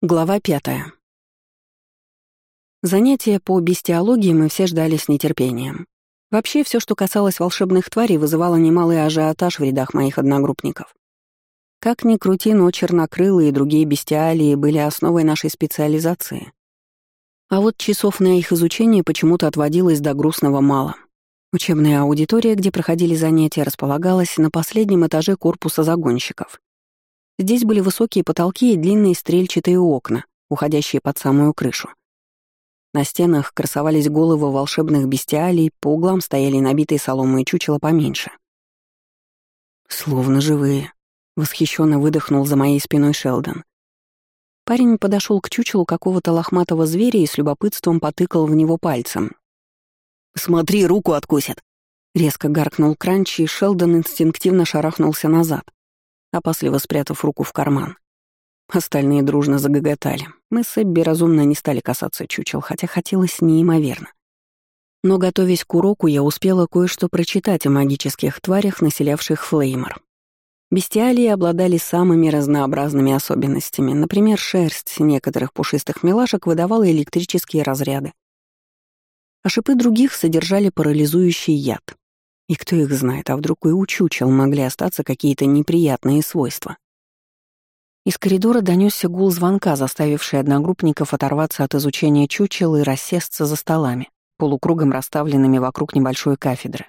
Глава пятая. Занятия по бестиологии мы все ждали с нетерпением. Вообще, все, что касалось волшебных тварей, вызывало немалый ажиотаж в рядах моих одногруппников. Как ни крути, но чернокрылые и другие бестиалии были основой нашей специализации. А вот часов на их изучение почему-то отводилось до грустного мало. Учебная аудитория, где проходили занятия, располагалась на последнем этаже корпуса загонщиков. Здесь были высокие потолки и длинные стрельчатые окна, уходящие под самую крышу. На стенах красовались головы волшебных бестиалий, по углам стояли набитые соломой чучела поменьше. «Словно живые», — восхищенно выдохнул за моей спиной Шелдон. Парень подошел к чучелу какого-то лохматого зверя и с любопытством потыкал в него пальцем. «Смотри, руку откусят!» Резко гаркнул Кранчи, и Шелдон инстинктивно шарахнулся назад опасливо спрятав руку в карман. Остальные дружно загоготали. Мы с Эбби разумно не стали касаться чучел, хотя хотелось неимоверно. Но, готовясь к уроку, я успела кое-что прочитать о магических тварях, населявших Флеймор. Бестиалии обладали самыми разнообразными особенностями. Например, шерсть некоторых пушистых милашек выдавала электрические разряды. А шипы других содержали парализующий яд. И кто их знает, а вдруг и у чучел могли остаться какие-то неприятные свойства. Из коридора донесся гул звонка, заставивший одногруппников оторваться от изучения чучел и рассесться за столами, полукругом расставленными вокруг небольшой кафедры.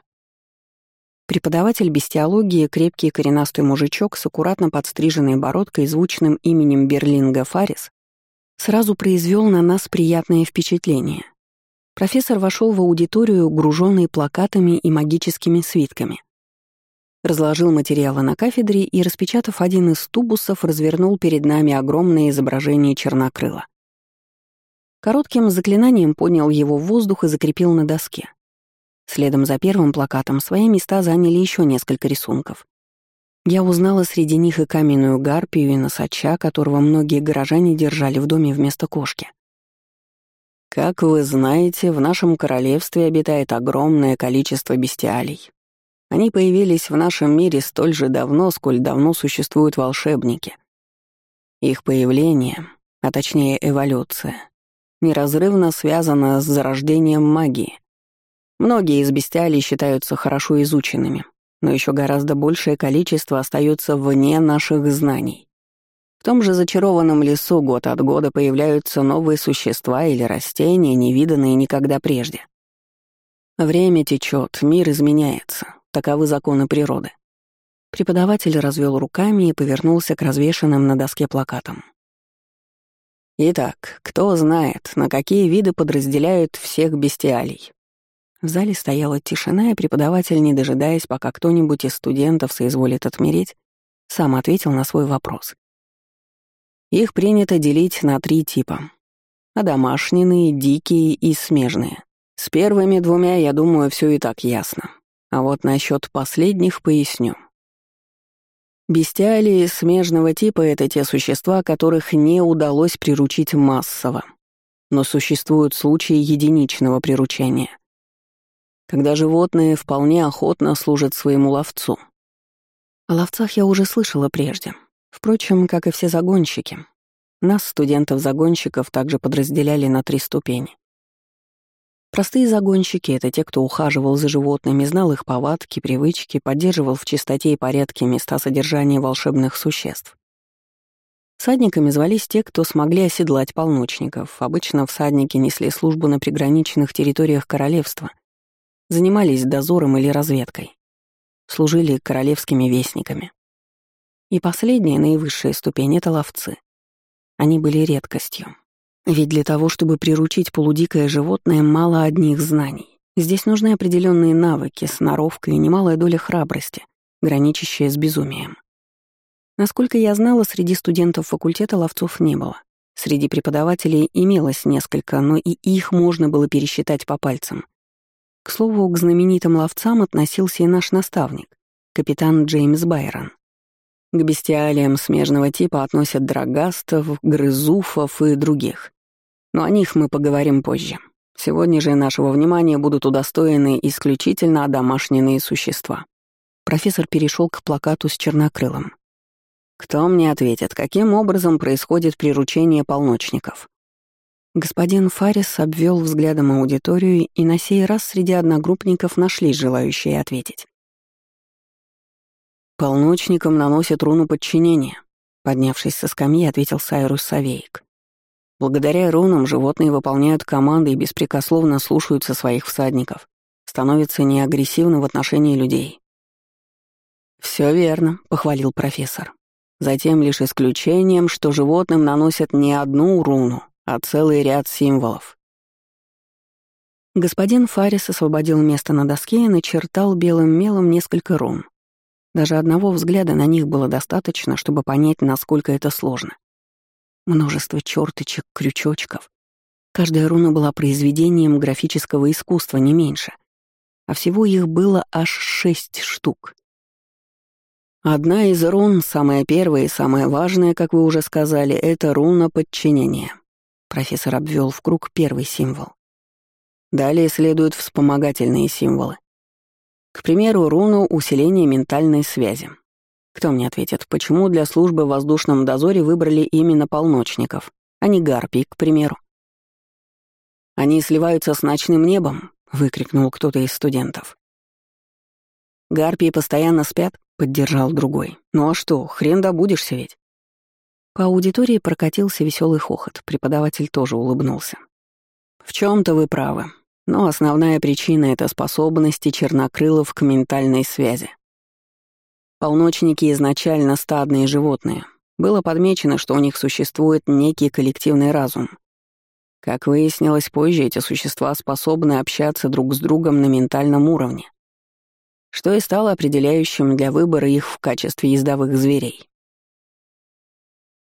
Преподаватель бестиологии, крепкий коренастый мужичок с аккуратно подстриженной бородкой и звучным именем Берлинга Фарис, сразу произвел на нас приятное впечатление — Профессор вошел в аудиторию, груженный плакатами и магическими свитками. Разложил материалы на кафедре и, распечатав один из тубусов, развернул перед нами огромное изображение чернокрыла. Коротким заклинанием поднял его в воздух и закрепил на доске. Следом за первым плакатом свои места заняли еще несколько рисунков. Я узнала среди них и каменную гарпию, и носача, которого многие горожане держали в доме вместо кошки. Как вы знаете, в нашем королевстве обитает огромное количество бестиалий. Они появились в нашем мире столь же давно, сколь давно существуют волшебники. Их появление, а точнее эволюция, неразрывно связано с зарождением магии. Многие из бестиалий считаются хорошо изученными, но еще гораздо большее количество остается вне наших знаний. В том же зачарованном лесу год от года появляются новые существа или растения, невиданные никогда прежде. Время течет, мир изменяется. Таковы законы природы. Преподаватель развел руками и повернулся к развешанным на доске плакатам. Итак, кто знает, на какие виды подразделяют всех бестиалий? В зале стояла тишина, и преподаватель, не дожидаясь, пока кто-нибудь из студентов соизволит отмереть, сам ответил на свой вопрос. Их принято делить на три типа. Одомашненные, дикие и смежные. С первыми двумя, я думаю, все и так ясно. А вот насчет последних поясню. Бестиалии смежного типа — это те существа, которых не удалось приручить массово. Но существуют случаи единичного приручения, когда животные вполне охотно служат своему ловцу. О ловцах я уже слышала прежде. Впрочем, как и все загонщики. Нас, студентов-загонщиков, также подразделяли на три ступени. Простые загонщики — это те, кто ухаживал за животными, знал их повадки, привычки, поддерживал в чистоте и порядке места содержания волшебных существ. Всадниками звались те, кто смогли оседлать полночников. Обычно всадники несли службу на приграничных территориях королевства, занимались дозором или разведкой, служили королевскими вестниками. И последняя, наивысшая ступень — это ловцы. Они были редкостью. Ведь для того, чтобы приручить полудикое животное, мало одних знаний. Здесь нужны определенные навыки, сноровка и немалая доля храбрости, граничащая с безумием. Насколько я знала, среди студентов факультета ловцов не было. Среди преподавателей имелось несколько, но и их можно было пересчитать по пальцам. К слову, к знаменитым ловцам относился и наш наставник, капитан Джеймс Байрон. К бестиалиям смежного типа относят драгастов, грызуфов и других. Но о них мы поговорим позже. Сегодня же нашего внимания будут удостоены исключительно домашние существа. Профессор перешел к плакату с чернокрылом. Кто мне ответит, каким образом происходит приручение полночников? Господин Фарис обвел взглядом аудиторию, и на сей раз среди одногруппников нашлись желающие ответить. «Полночникам наносят руну подчинения», — поднявшись со скамьи, ответил Сайрус Савейк. «Благодаря рунам животные выполняют команды и беспрекословно слушаются своих всадников, становятся неагрессивны в отношении людей». «Все верно», — похвалил профессор. «Затем лишь исключением, что животным наносят не одну руну, а целый ряд символов. Господин Фарис освободил место на доске и начертал белым мелом несколько рун. Даже одного взгляда на них было достаточно, чтобы понять, насколько это сложно. Множество черточек, крючочков. Каждая руна была произведением графического искусства, не меньше. А всего их было аж шесть штук. Одна из рун, самая первая и самая важная, как вы уже сказали, это руна подчинения. Профессор обвел в круг первый символ. Далее следуют вспомогательные символы. К примеру, руну усиления ментальной связи. Кто мне ответит, почему для службы в воздушном дозоре выбрали именно полночников, а не гарпий, к примеру? «Они сливаются с ночным небом», — выкрикнул кто-то из студентов. «Гарпии постоянно спят», — поддержал другой. «Ну а что, хрен добудешься ведь». По аудитории прокатился веселый хохот, преподаватель тоже улыбнулся. В чем то вы правы, но основная причина — это способности чернокрылов к ментальной связи. Полночники изначально стадные животные. Было подмечено, что у них существует некий коллективный разум. Как выяснилось позже, эти существа способны общаться друг с другом на ментальном уровне, что и стало определяющим для выбора их в качестве ездовых зверей.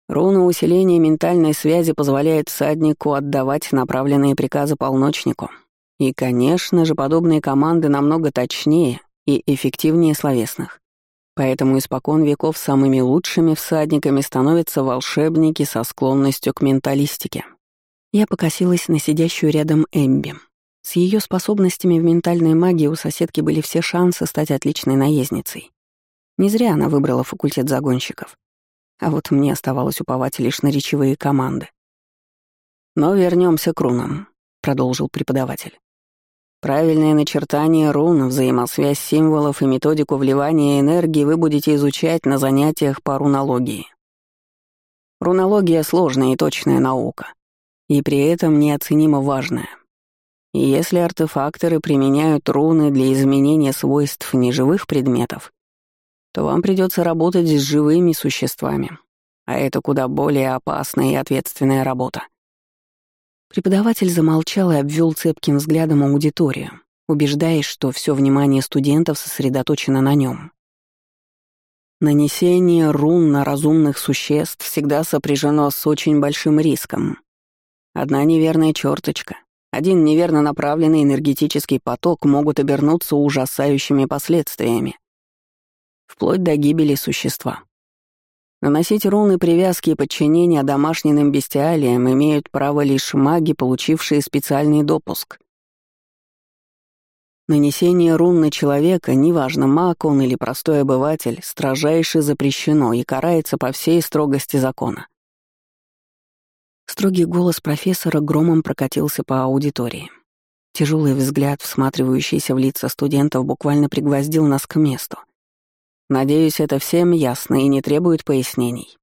Руна усиления ментальной связи позволяет всаднику отдавать направленные приказы полночнику. И, конечно же, подобные команды намного точнее и эффективнее словесных. Поэтому испокон веков самыми лучшими всадниками становятся волшебники со склонностью к менталистике. Я покосилась на сидящую рядом Эмби. С ее способностями в ментальной магии у соседки были все шансы стать отличной наездницей. Не зря она выбрала факультет загонщиков. А вот мне оставалось уповать лишь на речевые команды. «Но вернемся к рунам», — продолжил преподаватель. Правильное начертание рун, взаимосвязь символов и методику вливания энергии вы будете изучать на занятиях по рунологии. Рунология — сложная и точная наука, и при этом неоценимо важная. И если артефакторы применяют руны для изменения свойств неживых предметов, то вам придется работать с живыми существами, а это куда более опасная и ответственная работа. Преподаватель замолчал и обвел цепким взглядом аудиторию, убеждаясь, что все внимание студентов сосредоточено на нем. Нанесение рун на разумных существ всегда сопряжено с очень большим риском. Одна неверная черточка, один неверно направленный энергетический поток могут обернуться ужасающими последствиями вплоть до гибели существа. Наносить руны привязки и подчинения домашним бестиалиям имеют право лишь маги, получившие специальный допуск. Нанесение рун на человека, неважно, маг он или простой обыватель, строжайше запрещено и карается по всей строгости закона. Строгий голос профессора громом прокатился по аудитории. Тяжелый взгляд, всматривающийся в лица студентов, буквально пригвоздил нас к месту — Надеюсь, это всем ясно и не требует пояснений.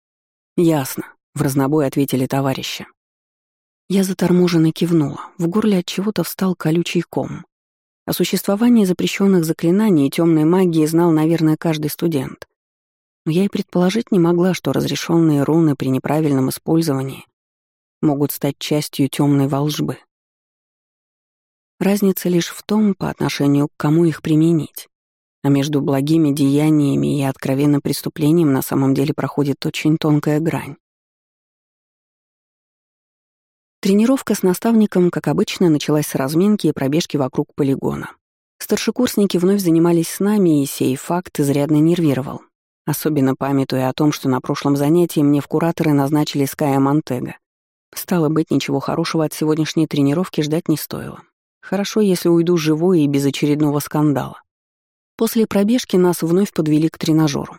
Ясно, в разнобой ответили товарищи. Я заторможенно кивнула. В горле от чего-то встал колючий ком. О существовании запрещенных заклинаний и темной магии знал, наверное, каждый студент. Но я и предположить не могла, что разрешенные руны при неправильном использовании могут стать частью темной волжбы. Разница лишь в том, по отношению к кому их применить. А между благими деяниями и откровенным преступлением на самом деле проходит очень тонкая грань. Тренировка с наставником, как обычно, началась с разминки и пробежки вокруг полигона. Старшекурсники вновь занимались с нами, и сей факт изрядно нервировал. Особенно памятуя о том, что на прошлом занятии мне в кураторы назначили Ская Монтега. Стало быть, ничего хорошего от сегодняшней тренировки ждать не стоило. Хорошо, если уйду живой и без очередного скандала. После пробежки нас вновь подвели к тренажеру.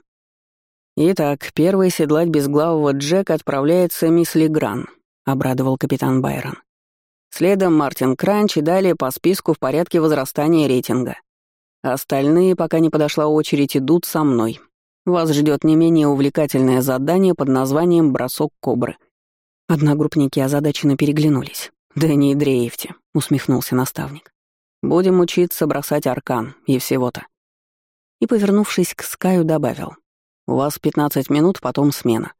«Итак, первый седлать безглавого Джека отправляется мисс Легран», — обрадовал капитан Байрон. Следом Мартин Кранч и далее по списку в порядке возрастания рейтинга. Остальные, пока не подошла очередь, идут со мной. Вас ждет не менее увлекательное задание под названием «Бросок кобры». Одногруппники озадаченно переглянулись. «Да не дрейфте», — усмехнулся наставник. «Будем учиться бросать аркан и всего-то». И, повернувшись к Скаю, добавил. «У вас 15 минут, потом смена.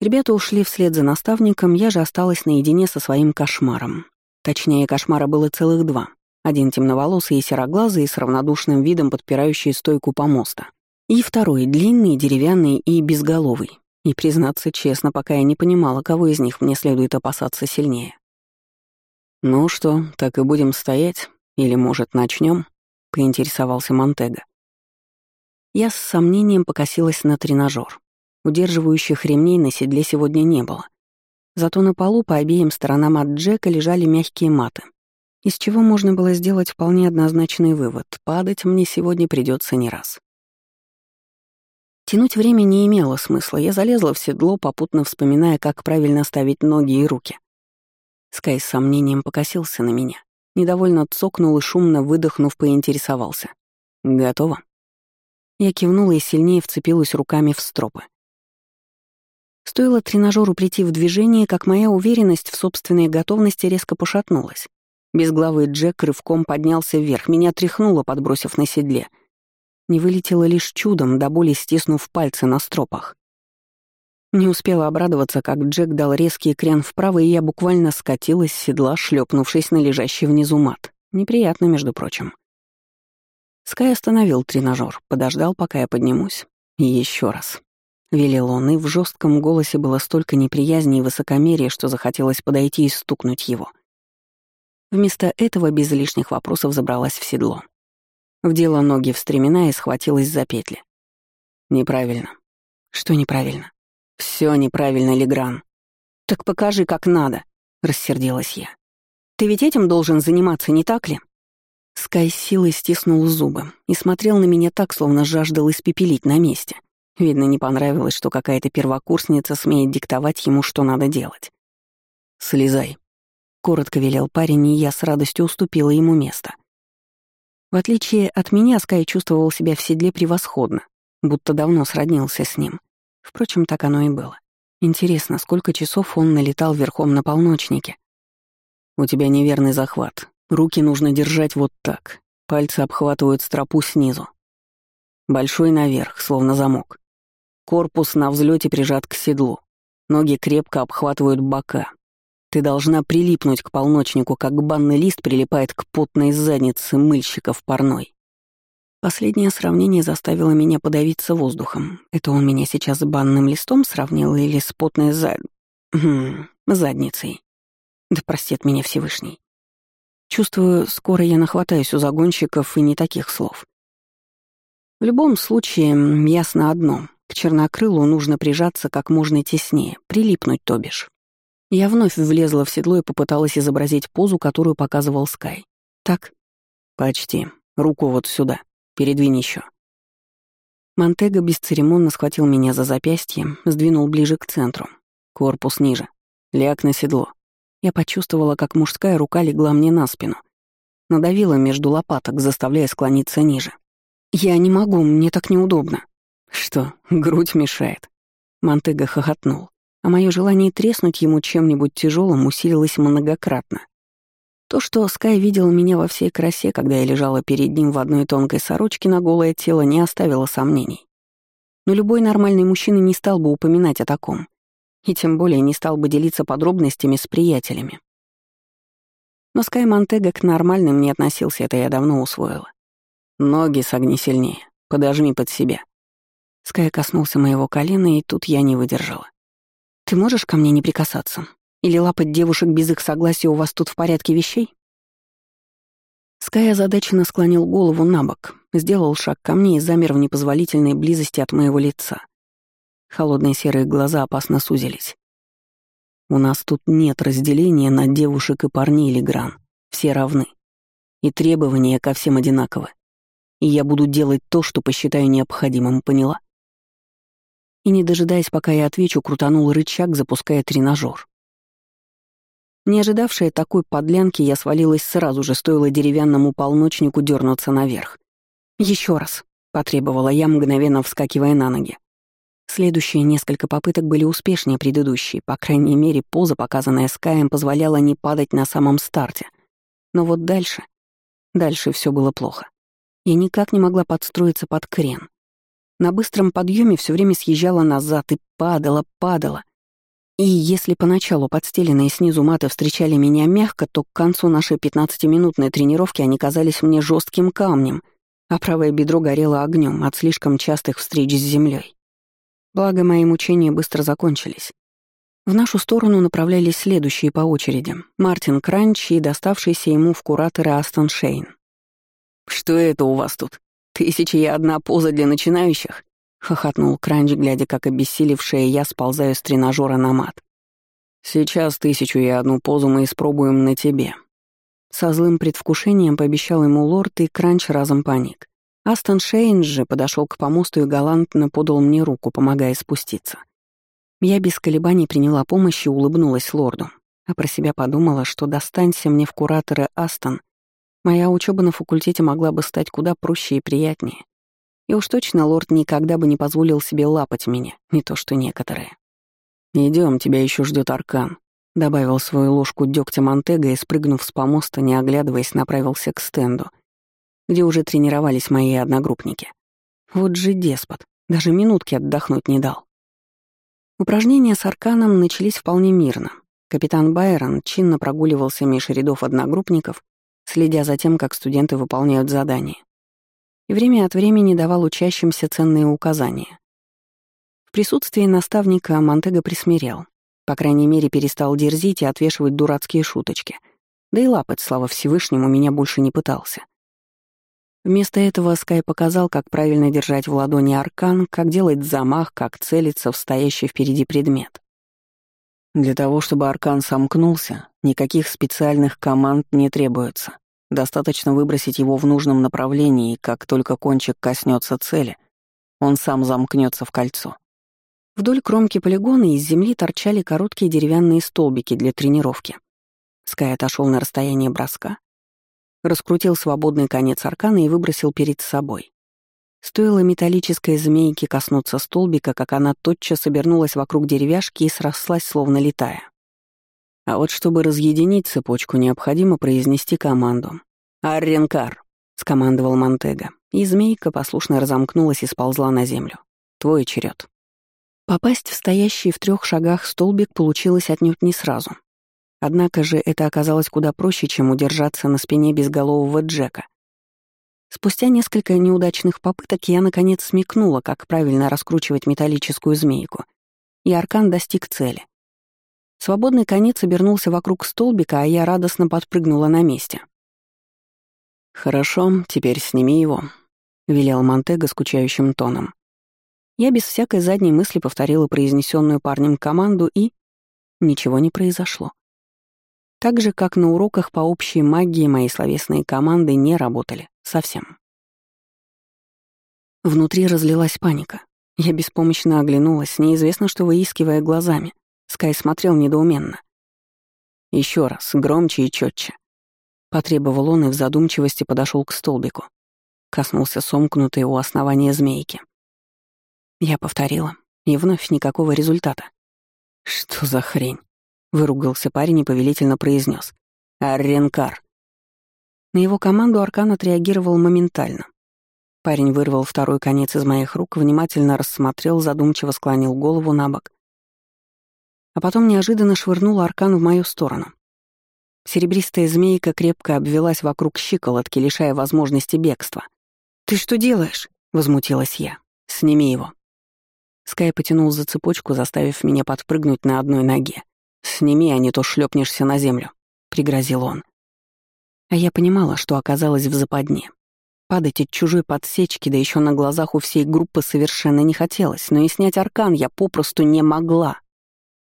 Ребята ушли вслед за наставником, я же осталась наедине со своим кошмаром. Точнее, кошмара было целых два. Один темноволосый и сероглазый, с равнодушным видом подпирающий стойку помоста. И второй, длинный, деревянный и безголовый. И, признаться честно, пока я не понимала, кого из них мне следует опасаться сильнее. «Ну что, так и будем стоять? Или, может, начнем? поинтересовался Монтега. Я с сомнением покосилась на тренажер. Удерживающих ремней на седле сегодня не было. Зато на полу по обеим сторонам от Джека лежали мягкие маты. Из чего можно было сделать вполне однозначный вывод — падать мне сегодня придется не раз. Тянуть время не имело смысла, я залезла в седло, попутно вспоминая, как правильно ставить ноги и руки. Скай с сомнением покосился на меня. Недовольно цокнул и шумно выдохнув, поинтересовался. «Готово?» Я кивнула и сильнее вцепилась руками в стропы. Стоило тренажеру прийти в движение, как моя уверенность в собственной готовности резко пошатнулась. Безглавый Джек рывком поднялся вверх, меня тряхнуло, подбросив на седле. Не вылетело лишь чудом, до боли стиснув пальцы на стропах. Не успела обрадоваться, как Джек дал резкий крен вправо, и я буквально скатилась с седла, шлепнувшись на лежащий внизу мат. Неприятно, между прочим. Скай остановил тренажер, подождал, пока я поднимусь. И еще раз. — велел он, и в жестком голосе было столько неприязни и высокомерия, что захотелось подойти и стукнуть его. Вместо этого без лишних вопросов забралась в седло. Вдела ноги в стремена и схватилась за петли. «Неправильно». «Что неправильно?» Все неправильно, Легран». «Так покажи, как надо», — рассердилась я. «Ты ведь этим должен заниматься, не так ли?» Скай силой стиснул зубы и смотрел на меня так, словно жаждал испепелить на месте. Видно, не понравилось, что какая-то первокурсница смеет диктовать ему, что надо делать. «Слезай», — коротко велел парень, и я с радостью уступила ему место. В отличие от меня, Скай чувствовал себя в седле превосходно, будто давно сроднился с ним. Впрочем, так оно и было. Интересно, сколько часов он налетал верхом на полночнике? «У тебя неверный захват. Руки нужно держать вот так. Пальцы обхватывают стропу снизу. Большой наверх, словно замок. Корпус на взлете прижат к седлу. Ноги крепко обхватывают бока. Ты должна прилипнуть к полночнику, как банный лист прилипает к потной заднице мыльщика в парной. Последнее сравнение заставило меня подавиться воздухом. Это он меня сейчас с банным листом сравнил или с потной зад... Хм, задницей? Да простит меня Всевышний. Чувствую, скоро я нахватаюсь у загонщиков и не таких слов. В любом случае, ясно одно. К чернокрылу нужно прижаться как можно теснее, прилипнуть, то бишь. Я вновь влезла в седло и попыталась изобразить позу, которую показывал Скай. Так? Почти. Руку вот сюда. Передвинь еще. Монтега бесцеремонно схватил меня за запястье, сдвинул ближе к центру. Корпус ниже. Ляг на седло. Я почувствовала, как мужская рука легла мне на спину. Надавила между лопаток, заставляя склониться ниже. «Я не могу, мне так неудобно». «Что, грудь мешает?» Монтега хохотнул, а мое желание треснуть ему чем-нибудь тяжелым усилилось многократно. То, что Скай видел меня во всей красе, когда я лежала перед ним в одной тонкой сорочке на голое тело, не оставило сомнений. Но любой нормальный мужчина не стал бы упоминать о таком. И тем более не стал бы делиться подробностями с приятелями. Но Скай Монтега к нормальным не относился, это я давно усвоила. Ноги согни сильнее, подожми под себя. Скай коснулся моего колена, и тут я не выдержала. «Ты можешь ко мне не прикасаться? Или лапать девушек без их согласия у вас тут в порядке вещей?» Скай озадаченно склонил голову на бок, сделал шаг ко мне и замер в непозволительной близости от моего лица. Холодные серые глаза опасно сузились. «У нас тут нет разделения на девушек и парней или гран. Все равны. И требования ко всем одинаковы. И я буду делать то, что посчитаю необходимым, поняла?» и, не дожидаясь, пока я отвечу, крутанул рычаг, запуская тренажер. Не ожидавшая такой подлянки, я свалилась сразу же, стоило деревянному полночнику дернуться наверх. Еще раз», — потребовала я, мгновенно вскакивая на ноги. Следующие несколько попыток были успешнее предыдущей, по крайней мере, поза, показанная Скаем, позволяла не падать на самом старте. Но вот дальше... Дальше все было плохо. Я никак не могла подстроиться под крен. На быстром подъеме все время съезжала назад и падала, падала. И если поначалу подстеленные снизу маты встречали меня мягко, то к концу нашей 15-минутной тренировки они казались мне жестким камнем, а правое бедро горело огнем от слишком частых встреч с землей. Благо, мои мучения быстро закончились. В нашу сторону направлялись следующие по очереди — Мартин Кранч и доставшийся ему в кураторы Астон Шейн. «Что это у вас тут? Тысяча и одна поза для начинающих?» — хохотнул Кранч, глядя, как обессилевшая я сползаю с тренажера на мат. «Сейчас тысячу и одну позу мы испробуем на тебе». Со злым предвкушением пообещал ему лорд, и Кранч разом паник. Астон Шейн же подошел к помосту и галантно подал мне руку, помогая спуститься. Я без колебаний приняла помощь и улыбнулась лорду, а про себя подумала, что достанься мне в кураторы Астон, моя учеба на факультете могла бы стать куда проще и приятнее. И уж точно лорд никогда бы не позволил себе лапать меня, не то что некоторые. Идем, тебя еще ждет Аркан», — добавил свою ложку дегтя Монтега и, спрыгнув с помоста, не оглядываясь, направился к стенду, где уже тренировались мои одногруппники. Вот же деспот, даже минутки отдохнуть не дал. Упражнения с Арканом начались вполне мирно. Капитан Байрон чинно прогуливался меж рядов одногруппников, следя за тем, как студенты выполняют задания и время от времени давал учащимся ценные указания. В присутствии наставника Монтега присмирел. По крайней мере, перестал дерзить и отвешивать дурацкие шуточки. Да и лапать, слава Всевышнему, меня больше не пытался. Вместо этого Скай показал, как правильно держать в ладони аркан, как делать замах, как целиться в стоящий впереди предмет. Для того, чтобы аркан сомкнулся, никаких специальных команд не требуется. Достаточно выбросить его в нужном направлении, и как только кончик коснется цели, он сам замкнется в кольцо. Вдоль кромки полигона из земли торчали короткие деревянные столбики для тренировки. Скай отошел на расстояние броска, раскрутил свободный конец аркана и выбросил перед собой. Стоило металлической змейке коснуться столбика, как она тотчас обернулась вокруг деревяшки и срослась, словно летая. А вот чтобы разъединить цепочку, необходимо произнести команду. «Арренкар», — скомандовал Монтега, и змейка послушно разомкнулась и сползла на землю. «Твой черед. Попасть в стоящий в трех шагах столбик получилось отнюдь не сразу. Однако же это оказалось куда проще, чем удержаться на спине безголового Джека. Спустя несколько неудачных попыток я наконец смекнула, как правильно раскручивать металлическую змейку, и аркан достиг цели. Свободный конец обернулся вокруг столбика, а я радостно подпрыгнула на месте. «Хорошо, теперь сними его», — велел Монтега скучающим тоном. Я без всякой задней мысли повторила произнесенную парнем команду и... Ничего не произошло. Так же, как на уроках по общей магии мои словесные команды не работали. Совсем. Внутри разлилась паника. Я беспомощно оглянулась, неизвестно что выискивая глазами. Скай смотрел недоуменно. Еще раз, громче и четче. Потребовал он и в задумчивости подошел к столбику. Коснулся сомкнутой у основания змейки. Я повторила, и вновь никакого результата. «Что за хрень?» — выругался парень и повелительно произнес. «Арренкар». На его команду Аркан отреагировал моментально. Парень вырвал второй конец из моих рук, внимательно рассмотрел, задумчиво склонил голову на бок а потом неожиданно швырнул аркан в мою сторону. Серебристая змейка крепко обвелась вокруг щиколотки, лишая возможности бегства. «Ты что делаешь?» — возмутилась я. «Сними его». Скай потянул за цепочку, заставив меня подпрыгнуть на одной ноге. «Сними, а не то шлепнешься на землю», — пригрозил он. А я понимала, что оказалась в западне. Падать от чужой подсечки, да еще на глазах у всей группы совершенно не хотелось, но и снять аркан я попросту не могла.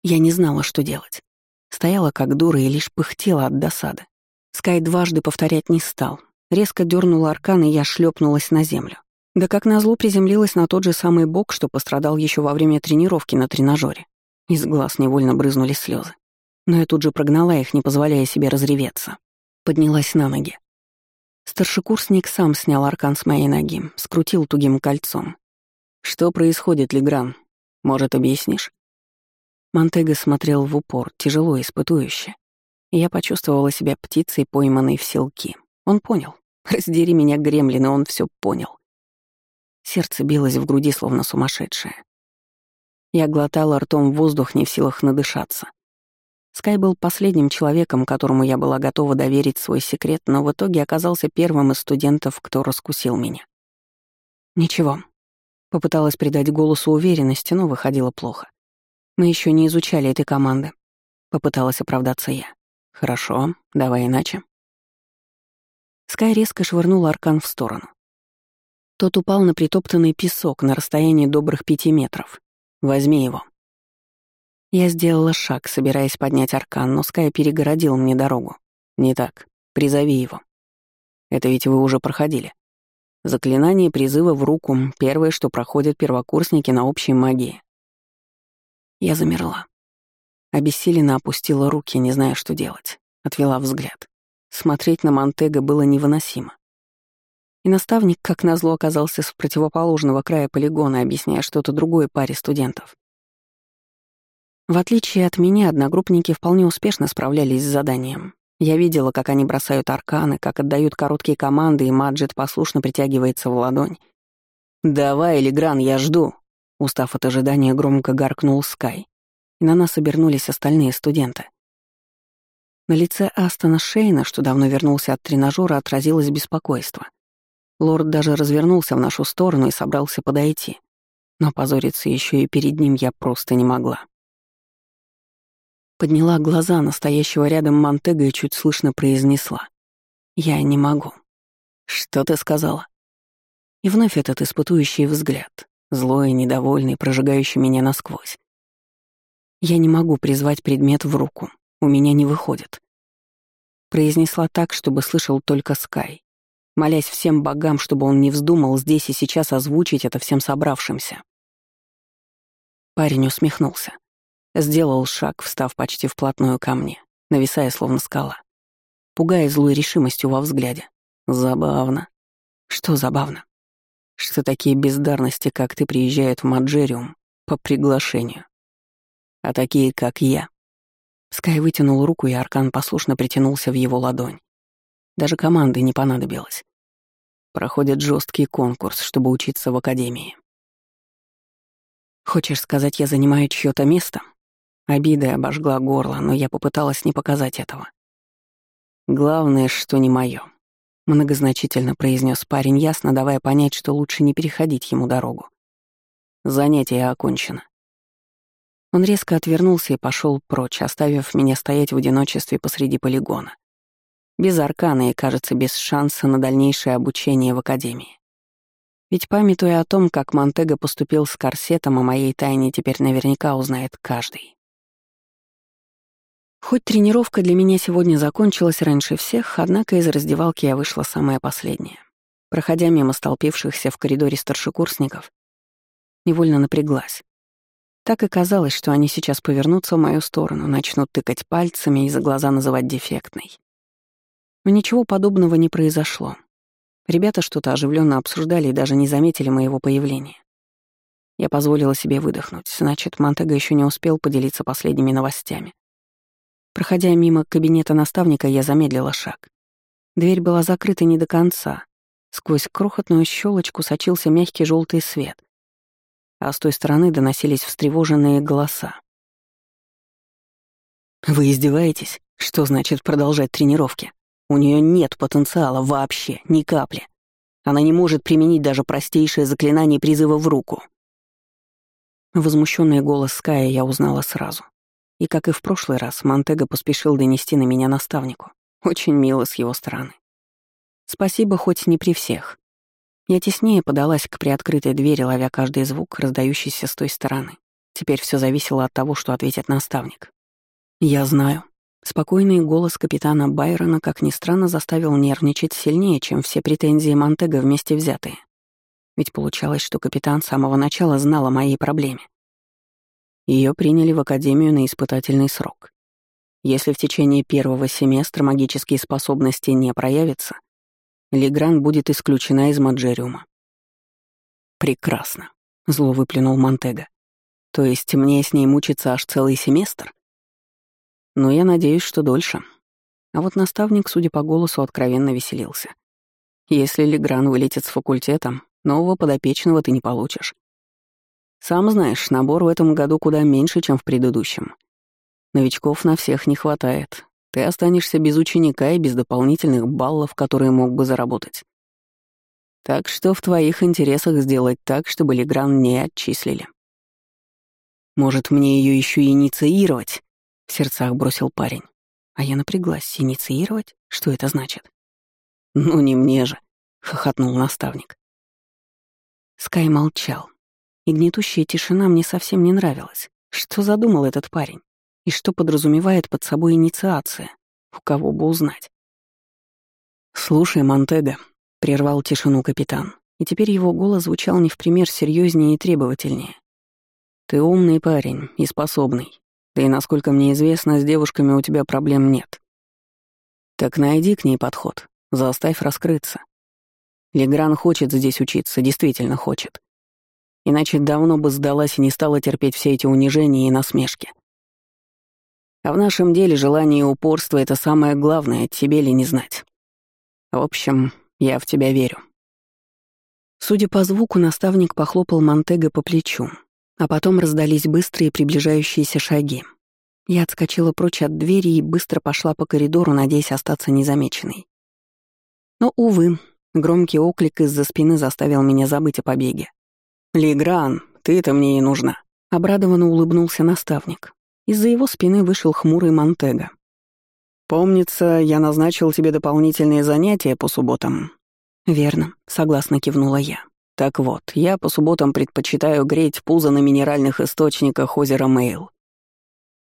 Я не знала, что делать. Стояла как дура и лишь пыхтела от досады. Скай дважды повторять не стал. Резко дернула аркан, и я шлепнулась на землю. Да как назло приземлилась на тот же самый бок, что пострадал еще во время тренировки на тренажере. Из глаз невольно брызнули слезы. Но я тут же прогнала их, не позволяя себе разреветься. Поднялась на ноги. Старшекурсник сам снял аркан с моей ноги, скрутил тугим кольцом. «Что происходит, Легран? Может, объяснишь?» Монтега смотрел в упор, тяжело, испытующе. Я почувствовала себя птицей, пойманной в селки. Он понял. Раздери меня, гремлин, и он все понял. Сердце билось в груди, словно сумасшедшее. Я глотала ртом воздух, не в силах надышаться. Скай был последним человеком, которому я была готова доверить свой секрет, но в итоге оказался первым из студентов, кто раскусил меня. Ничего. Попыталась придать голосу уверенности, но выходило плохо. Мы еще не изучали этой команды. Попыталась оправдаться я. Хорошо, давай иначе. Скай резко швырнул аркан в сторону. Тот упал на притоптанный песок на расстоянии добрых пяти метров. Возьми его. Я сделала шаг, собираясь поднять аркан, но Скай перегородил мне дорогу. Не так. Призови его. Это ведь вы уже проходили. Заклинание призыва в руку — первое, что проходят первокурсники на общей магии. Я замерла. Обессиленно опустила руки, не зная, что делать. Отвела взгляд. Смотреть на Монтега было невыносимо. И наставник, как назло, оказался с противоположного края полигона, объясняя что-то другое паре студентов. В отличие от меня, одногруппники вполне успешно справлялись с заданием. Я видела, как они бросают арканы, как отдают короткие команды, и Маджет послушно притягивается в ладонь. «Давай, Элигран, я жду!» Устав от ожидания, громко гаркнул Скай. И на нас обернулись остальные студенты. На лице Астона Шейна, что давно вернулся от тренажера, отразилось беспокойство. Лорд даже развернулся в нашу сторону и собрался подойти. Но позориться еще и перед ним я просто не могла. Подняла глаза настоящего рядом Монтега и чуть слышно произнесла. «Я не могу». «Что ты сказала?» И вновь этот испытующий взгляд, злой, недовольный, прожигающий меня насквозь. «Я не могу призвать предмет в руку. У меня не выходит». Произнесла так, чтобы слышал только Скай, молясь всем богам, чтобы он не вздумал здесь и сейчас озвучить это всем собравшимся. Парень усмехнулся. Сделал шаг, встав почти вплотную ко мне, нависая словно скала, пугая злой решимостью во взгляде. Забавно. Что забавно? Что такие бездарности, как ты, приезжают в Маджериум по приглашению. А такие, как я. Скай вытянул руку, и Аркан послушно притянулся в его ладонь. Даже команды не понадобилось. Проходит жесткий конкурс, чтобы учиться в академии. Хочешь сказать, я занимаю чьё-то место? Обида обожгла горло, но я попыталась не показать этого. Главное, что не моё. Многозначительно произнес парень, ясно давая понять, что лучше не переходить ему дорогу. Занятие окончено. Он резко отвернулся и пошел прочь, оставив меня стоять в одиночестве посреди полигона без аркана и, кажется, без шанса на дальнейшее обучение в академии. Ведь памятуя о том, как Монтега поступил с корсетом, о моей тайне теперь наверняка узнает каждый. Хоть тренировка для меня сегодня закончилась раньше всех, однако из раздевалки я вышла самая последняя. Проходя мимо столпившихся в коридоре старшекурсников, невольно напряглась. Так и казалось, что они сейчас повернутся в мою сторону, начнут тыкать пальцами и за глаза называть дефектной. Но ничего подобного не произошло. Ребята что-то оживленно обсуждали и даже не заметили моего появления. Я позволила себе выдохнуть, значит, Монтега еще не успел поделиться последними новостями. Проходя мимо кабинета наставника, я замедлила шаг. Дверь была закрыта не до конца. Сквозь крохотную щелочку сочился мягкий желтый свет, а с той стороны доносились встревоженные голоса. «Вы издеваетесь? Что значит продолжать тренировки?» У нее нет потенциала вообще, ни капли. Она не может применить даже простейшее заклинание призыва в руку. Возмущенный голос Ская я узнала сразу. И, как и в прошлый раз, Монтега поспешил донести на меня наставнику. Очень мило с его стороны. Спасибо хоть не при всех. Я теснее подалась к приоткрытой двери, ловя каждый звук, раздающийся с той стороны. Теперь все зависело от того, что ответит наставник. «Я знаю», Спокойный голос капитана Байрона, как ни странно, заставил нервничать сильнее, чем все претензии Монтега вместе взятые. Ведь получалось, что капитан с самого начала знал о моей проблеме. Ее приняли в академию на испытательный срок. Если в течение первого семестра магические способности не проявятся, Легран будет исключена из Маджериума. «Прекрасно», — зло выплюнул Монтега. «То есть мне с ней мучиться аж целый семестр?» «Но я надеюсь, что дольше». А вот наставник, судя по голосу, откровенно веселился. «Если Легран вылетит с факультетом, нового подопечного ты не получишь. Сам знаешь, набор в этом году куда меньше, чем в предыдущем. Новичков на всех не хватает. Ты останешься без ученика и без дополнительных баллов, которые мог бы заработать. Так что в твоих интересах сделать так, чтобы Легран не отчислили. Может, мне ее еще инициировать? В сердцах бросил парень. А я напряглась. Инициировать? Что это значит? Ну не мне же, хохотнул наставник. Скай молчал. И гнетущая тишина мне совсем не нравилась. Что задумал этот парень? И что подразумевает под собой инициация? У кого бы узнать? «Слушай, Монтега», — прервал тишину капитан, и теперь его голос звучал не в пример серьезнее и требовательнее. «Ты умный парень и способный. И, насколько мне известно, с девушками у тебя проблем нет. Так найди к ней подход, заставь раскрыться. Легран хочет здесь учиться, действительно хочет. Иначе давно бы сдалась и не стала терпеть все эти унижения и насмешки. А в нашем деле желание и упорство — это самое главное, тебе ли не знать. В общем, я в тебя верю». Судя по звуку, наставник похлопал Монтега по плечу, а потом раздались быстрые приближающиеся шаги. Я отскочила прочь от двери и быстро пошла по коридору, надеясь остаться незамеченной. Но, увы, громкий оклик из-за спины заставил меня забыть о побеге. «Лигран, ты-то мне и нужна», — обрадованно улыбнулся наставник. Из-за его спины вышел хмурый Монтега. «Помнится, я назначил тебе дополнительные занятия по субботам». «Верно», — согласно кивнула я. «Так вот, я по субботам предпочитаю греть пузо на минеральных источниках озера Мейл.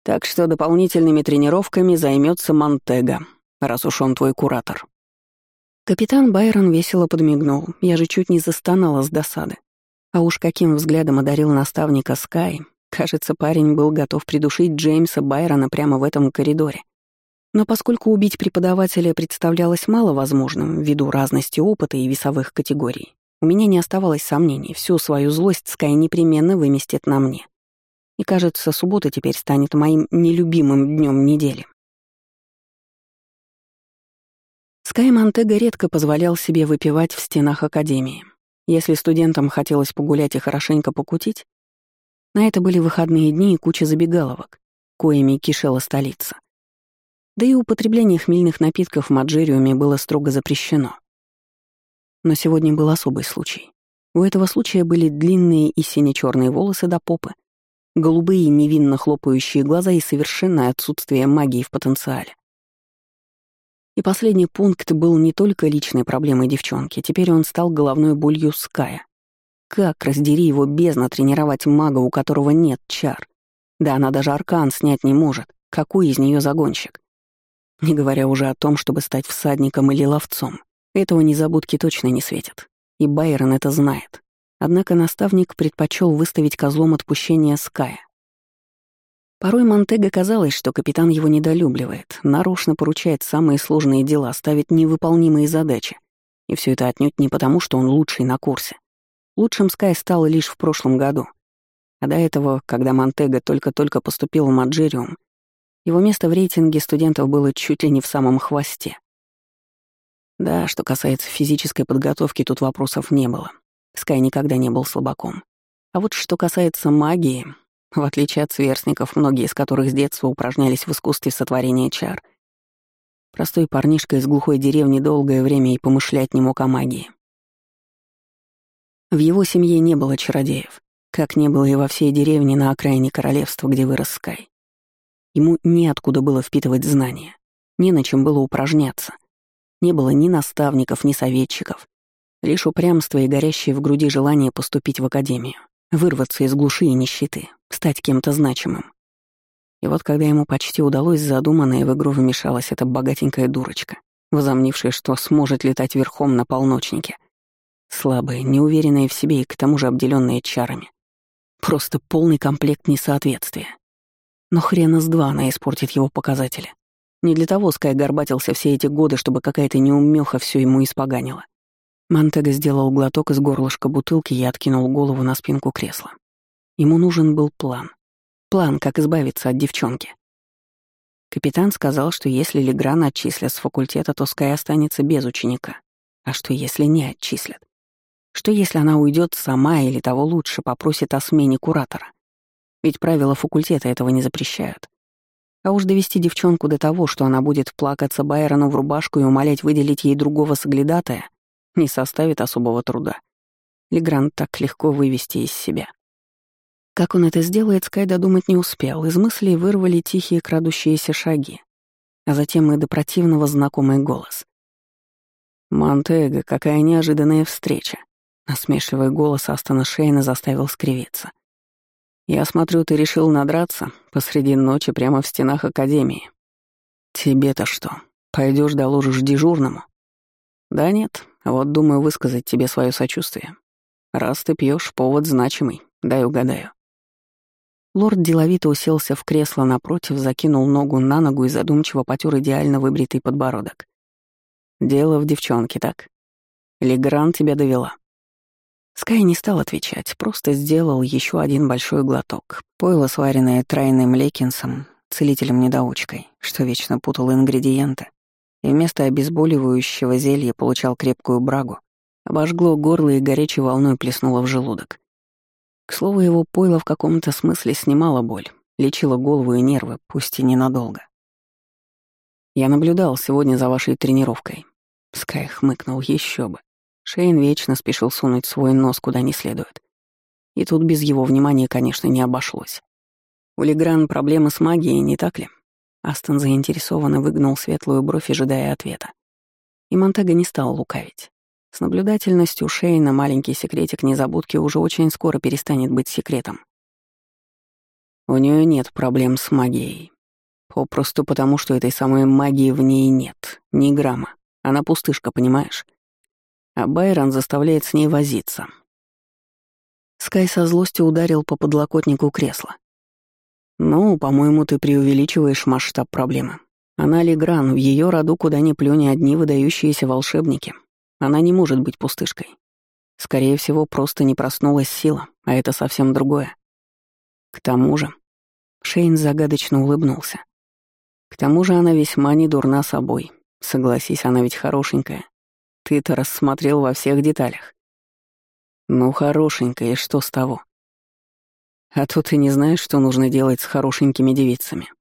Так что дополнительными тренировками займется Монтега, раз уж он твой куратор». Капитан Байрон весело подмигнул, я же чуть не застонала с досады. А уж каким взглядом одарил наставника Скай, Кажется, парень был готов придушить Джеймса Байрона прямо в этом коридоре. Но поскольку убить преподавателя представлялось маловозможным ввиду разности опыта и весовых категорий, у меня не оставалось сомнений, всю свою злость Скай непременно выместит на мне. И кажется, суббота теперь станет моим нелюбимым днем недели. Скай Монтега редко позволял себе выпивать в стенах академии. Если студентам хотелось погулять и хорошенько покутить, на это были выходные дни и куча забегаловок, коими кишела столица. Да и употребление хмельных напитков в Маджериуме было строго запрещено. Но сегодня был особый случай. У этого случая были длинные и сине-черные волосы до попы, голубые невинно хлопающие глаза и совершенное отсутствие магии в потенциале. И последний пункт был не только личной проблемой девчонки, теперь он стал головной болью Ская. Как, раздери его бездна, тренировать мага, у которого нет чар? Да она даже аркан снять не может. Какой из нее загонщик? Не говоря уже о том, чтобы стать всадником или ловцом. Этого незабудки точно не светят. И Байрон это знает. Однако наставник предпочел выставить козлом отпущения Ская. Порой Монтега казалось, что капитан его недолюбливает, нарочно поручает самые сложные дела, ставит невыполнимые задачи. И все это отнюдь не потому, что он лучший на курсе, Лучшим Скай стал лишь в прошлом году. А до этого, когда Монтега только-только поступил в Маджириум, его место в рейтинге студентов было чуть ли не в самом хвосте. Да, что касается физической подготовки, тут вопросов не было. Скай никогда не был слабаком. А вот что касается магии, в отличие от сверстников, многие из которых с детства упражнялись в искусстве сотворения чар, простой парнишка из глухой деревни долгое время и помышлять не мог о магии. В его семье не было чародеев, как не было и во всей деревне на окраине королевства, где вырос Скай. Ему неоткуда было впитывать знания, не на чем было упражняться. Не было ни наставников, ни советчиков. Лишь упрямство и горящее в груди желание поступить в академию, вырваться из глуши и нищеты, стать кем-то значимым. И вот когда ему почти удалось задуманное, в игру вмешалась эта богатенькая дурочка, возомнившая, что сможет летать верхом на полночнике — Слабая, неуверенная в себе и к тому же обделенная чарами. Просто полный комплект несоответствия. Но хрена с два она испортит его показатели. Не для того Скай горбатился все эти годы, чтобы какая-то неумеха все ему испоганила. Монтега сделал глоток из горлышка бутылки и откинул голову на спинку кресла. Ему нужен был план. План, как избавиться от девчонки. Капитан сказал, что если Легран отчислят с факультета, то Скай останется без ученика. А что, если не отчислят? Что, если она уйдет сама или того лучше попросит о смене куратора? Ведь правила факультета этого не запрещают. А уж довести девчонку до того, что она будет плакаться Байрону в рубашку и умолять выделить ей другого соглядатая, не составит особого труда. Легранд так легко вывести из себя. Как он это сделает, Скай додумать не успел. Из мыслей вырвали тихие крадущиеся шаги, а затем и до противного знакомый голос. «Монтега, какая неожиданная встреча!» Насмешливый голос Астона Шейна заставил скривиться. «Я смотрю, ты решил надраться посреди ночи прямо в стенах Академии. Тебе-то что, пойдешь доложишь дежурному?» «Да нет, вот думаю высказать тебе свое сочувствие. Раз ты пьешь, повод значимый, дай угадаю. Лорд деловито уселся в кресло напротив, закинул ногу на ногу и задумчиво потер идеально выбритый подбородок. «Дело в девчонке, так? Легран тебя довела». Скай не стал отвечать, просто сделал еще один большой глоток. Пойло, сваренное тройным лекинсом, целителем-недоучкой, что вечно путал ингредиенты, и вместо обезболивающего зелья получал крепкую брагу, обожгло горло и горячей волной плеснуло в желудок. К слову, его пойло в каком-то смысле снимало боль, лечило голову и нервы, пусть и ненадолго. «Я наблюдал сегодня за вашей тренировкой». Скай хмыкнул еще бы. Шейн вечно спешил сунуть свой нос куда не следует. И тут без его внимания, конечно, не обошлось. У Легран проблемы с магией, не так ли? Астон заинтересованно выгнул светлую бровь, ожидая ответа. И Монтега не стал лукавить. С наблюдательностью Шейна маленький секретик незабудки уже очень скоро перестанет быть секретом. У нее нет проблем с магией. Попросту потому, что этой самой магии в ней нет, ни грамма. Она пустышка, понимаешь? А Байрон заставляет с ней возиться. Скай со злостью ударил по подлокотнику кресла. «Ну, по-моему, ты преувеличиваешь масштаб проблемы. Она Легран, в ее роду куда ни плюнь одни выдающиеся волшебники, она не может быть пустышкой. Скорее всего, просто не проснулась сила, а это совсем другое. К тому же... Шейн загадочно улыбнулся. К тому же она весьма не дурна собой. Согласись, она ведь хорошенькая. Ты-то рассмотрел во всех деталях. Ну, хорошенькая, и что с того? А то ты не знаешь, что нужно делать с хорошенькими девицами.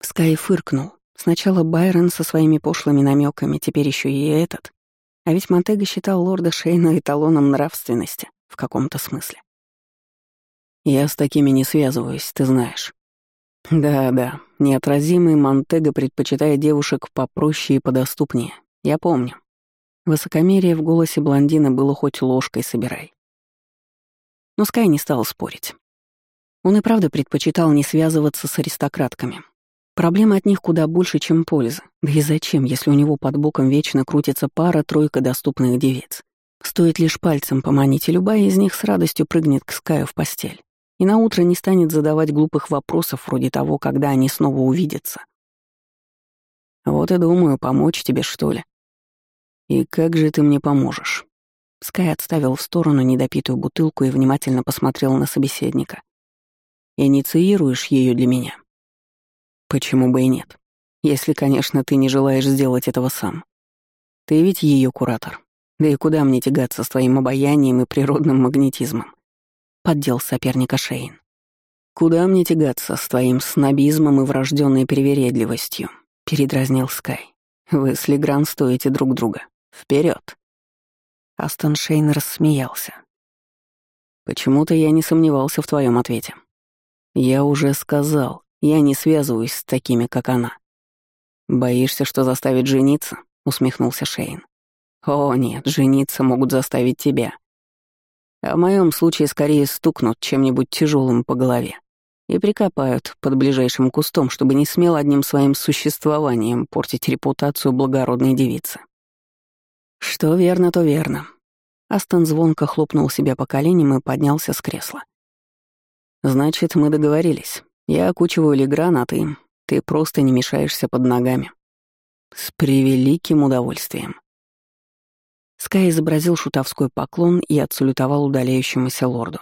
Скай фыркнул, Сначала Байрон со своими пошлыми намеками, теперь еще и этот. А ведь Монтега считал лорда Шейна эталоном нравственности, в каком-то смысле. «Я с такими не связываюсь, ты знаешь». «Да-да, неотразимый Монтега предпочитает девушек попроще и подоступнее. Я помню». Высокомерие в голосе блондина было хоть ложкой собирай. Но Скай не стал спорить. Он и правда предпочитал не связываться с аристократками, Проблемы от них куда больше, чем польза. Да и зачем, если у него под боком вечно крутится пара-тройка доступных девиц? Стоит лишь пальцем поманить, и любая из них с радостью прыгнет к Скаю в постель. И на утро не станет задавать глупых вопросов вроде того, когда они снова увидятся. Вот и думаю, помочь тебе, что ли. И как же ты мне поможешь? Скай отставил в сторону недопитую бутылку и внимательно посмотрел на собеседника. Инициируешь ее для меня? Почему бы и нет? Если, конечно, ты не желаешь сделать этого сам. Ты ведь ее куратор. Да и куда мне тягаться с твоим обаянием и природным магнетизмом? Поддел соперника Шейн. Куда мне тягаться с твоим снобизмом и врожденной привередливостью? Передразнил Скай. Вы с Легран стоите друг друга. Вперед! Астон Шейн рассмеялся. Почему-то я не сомневался в твоем ответе. Я уже сказал, я не связываюсь с такими, как она. Боишься, что заставит жениться? усмехнулся Шейн. О, нет, жениться могут заставить тебя. А в моем случае скорее стукнут чем-нибудь тяжелым по голове и прикопают под ближайшим кустом, чтобы не смел одним своим существованием портить репутацию благородной девицы. Что верно, то верно. Астон звонко хлопнул себя по коленям и поднялся с кресла. «Значит, мы договорились. Я окучиваю Легран, а ты... Ты просто не мешаешься под ногами». «С превеликим удовольствием». Скай изобразил шутовской поклон и отсалютовал удаляющемуся лорду.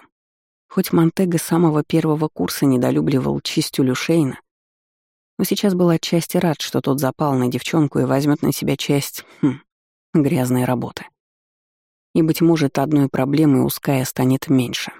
Хоть Монтега с самого первого курса недолюбливал чистюлю Шейна, но сейчас был отчасти рад, что тот запал на девчонку и возьмет на себя часть, хм, грязной работы и, быть может, одной проблемы у Ская станет меньше.